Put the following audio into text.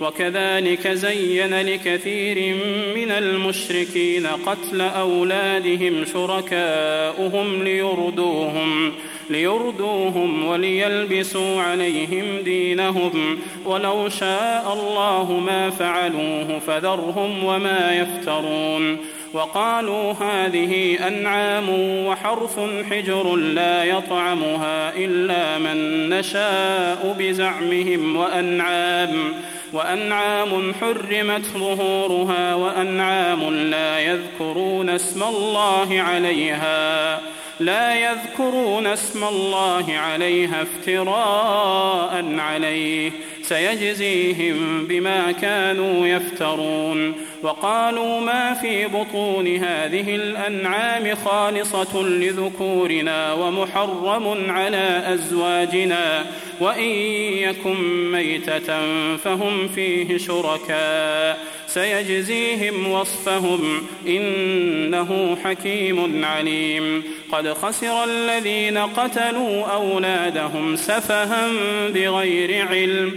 وكذلك زين لكثير من المشركين قتل أولادهم شركاؤهم ليردوهم ليردوهم وليلبسوا عليهم دينهم. ولو شاء الله ما فعلوه فذرهم وما يفترون. وقالوا هذه أنعام وحرث حجر لا يطعمها إلا من نشاء بزعمهم وأنعام. وأنعام حرمت ظهورها وأنعام لا يذكرون اسم الله عليها لا يذكرون اسم الله عليها افتراء عليه. سيجزيهم بما كانوا يفترون. وقالوا ما في بطون هذه الأنعام خالصة لذكورنا ومحرم على أزواجنا وإن يكن ميتة فهم فيه شركاء. سيجزيهم وصفهم إنه حكيم عليم. قد خسر الذين قتلوا أولادهم سفها بغير علم